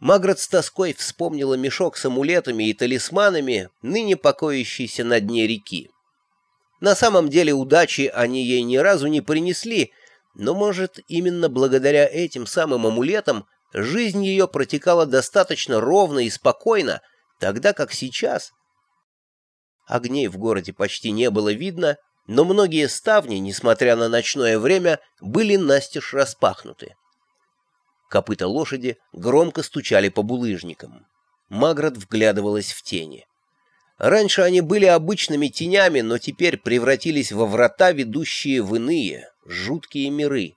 Маград с тоской вспомнила мешок с амулетами и талисманами, ныне покоящийся на дне реки. На самом деле удачи они ей ни разу не принесли, но, может, именно благодаря этим самым амулетам жизнь ее протекала достаточно ровно и спокойно, тогда как сейчас. Огней в городе почти не было видно, но многие ставни, несмотря на ночное время, были настежь распахнуты. Копыта лошади громко стучали по булыжникам. Маград вглядывалась в тени. Раньше они были обычными тенями, но теперь превратились во врата, ведущие в иные, жуткие миры.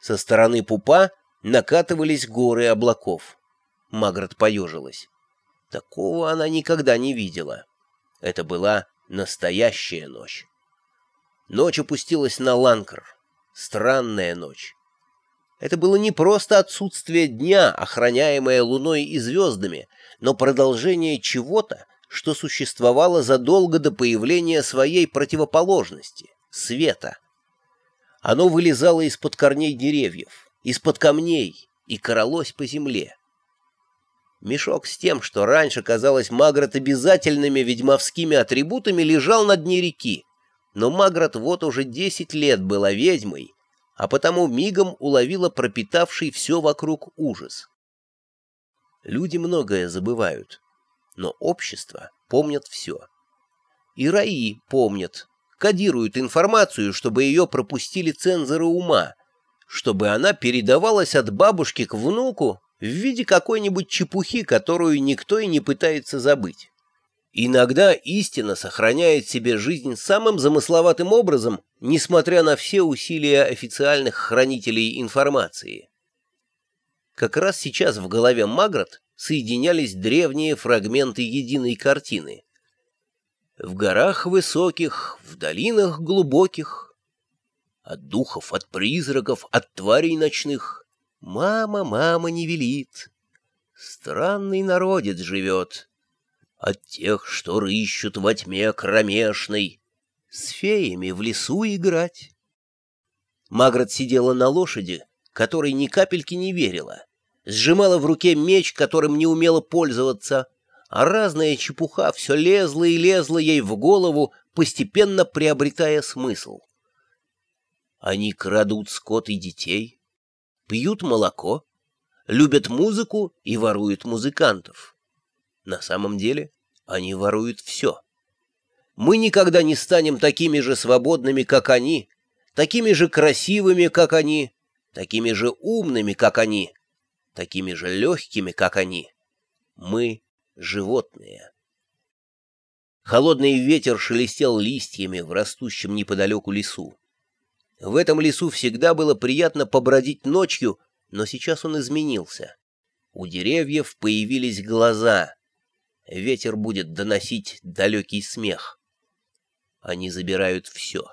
Со стороны пупа накатывались горы облаков. Маград поежилась. Такого она никогда не видела. Это была настоящая ночь. Ночь опустилась на Ланкр. Странная ночь. Это было не просто отсутствие дня, охраняемое луной и звездами, но продолжение чего-то, что существовало задолго до появления своей противоположности — света. Оно вылезало из-под корней деревьев, из-под камней и королось по земле. Мешок с тем, что раньше казалось Магрот обязательными ведьмовскими атрибутами, лежал на дне реки, но Магрот вот уже десять лет была ведьмой, а потому мигом уловила пропитавший все вокруг ужас. Люди многое забывают, но общество помнят все. И раи помнят, кодируют информацию, чтобы ее пропустили цензоры ума, чтобы она передавалась от бабушки к внуку в виде какой-нибудь чепухи, которую никто и не пытается забыть. Иногда истина сохраняет себе жизнь самым замысловатым образом, несмотря на все усилия официальных хранителей информации. Как раз сейчас в голове Магрот соединялись древние фрагменты единой картины. В горах высоких, в долинах глубоких, от духов, от призраков, от тварей ночных, мама, мама не велит. Странный народец живет, от тех, что рыщут во тьме кромешной, с феями в лесу играть. Магрот сидела на лошади, которой ни капельки не верила, сжимала в руке меч, которым не умела пользоваться, а разная чепуха все лезла и лезла ей в голову, постепенно приобретая смысл. Они крадут скот и детей, пьют молоко, любят музыку и воруют музыкантов. На самом деле они воруют все. Мы никогда не станем такими же свободными, как они, такими же красивыми, как они, такими же умными, как они, такими же легкими, как они. Мы — животные. Холодный ветер шелестел листьями в растущем неподалеку лесу. В этом лесу всегда было приятно побродить ночью, но сейчас он изменился. У деревьев появились глаза, ветер будет доносить далекий смех. Они забирают все.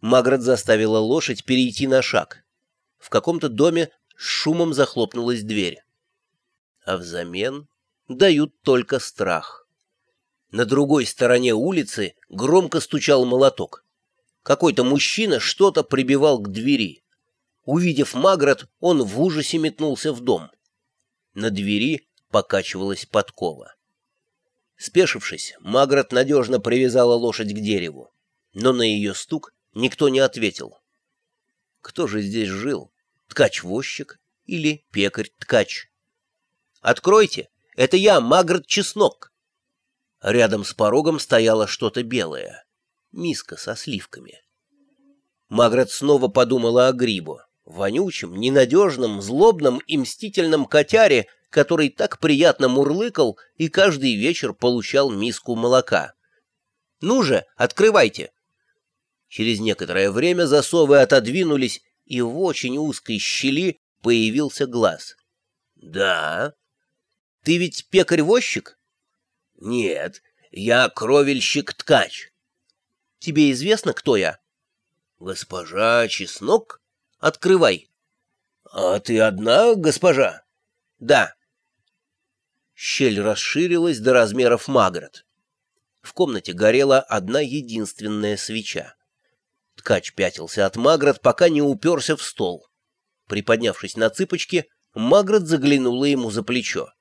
Маград заставила лошадь перейти на шаг. В каком-то доме с шумом захлопнулась дверь. А взамен дают только страх. На другой стороне улицы громко стучал молоток. Какой-то мужчина что-то прибивал к двери. Увидев Маград, он в ужасе метнулся в дом. На двери покачивалась подкова. Спешившись, Магрот надежно привязала лошадь к дереву, но на ее стук никто не ответил. Кто же здесь жил? Ткач-возчик или пекарь-ткач? «Откройте! Это я, Магрот Чеснок!» Рядом с порогом стояло что-то белое. Миска со сливками. Магрот снова подумала о Грибу, вонючем, ненадежном, злобном и мстительном котяре, который так приятно мурлыкал и каждый вечер получал миску молока. «Ну же, открывайте!» Через некоторое время засовы отодвинулись, и в очень узкой щели появился глаз. «Да». «Ты ведь пекарь-возчик?» «Нет, я кровельщик-ткач». «Тебе известно, кто я?» «Госпожа Чеснок? Открывай». «А ты одна, госпожа?» «Да». Щель расширилась до размеров Магрот. В комнате горела одна единственная свеча. Ткач пятился от Магрот, пока не уперся в стол. Приподнявшись на цыпочки, Маград заглянула ему за плечо.